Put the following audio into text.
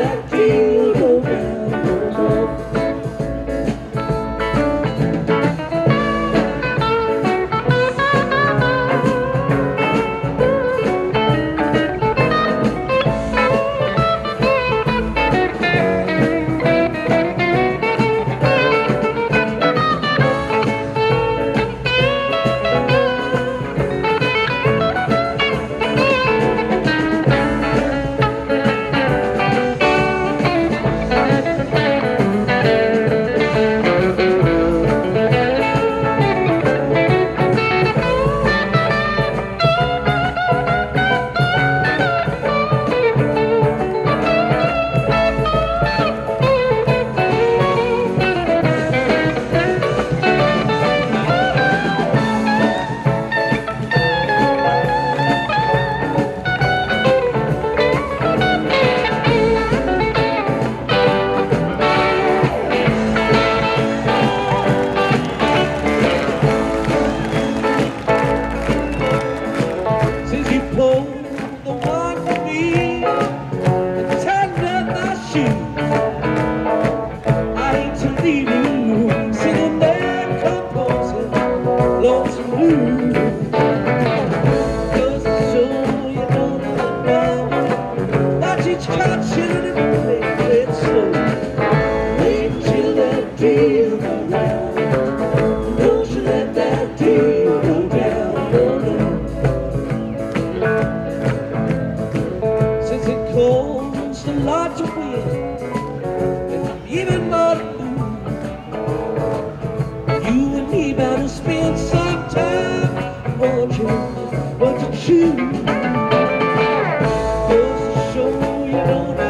King. Goes to show you don't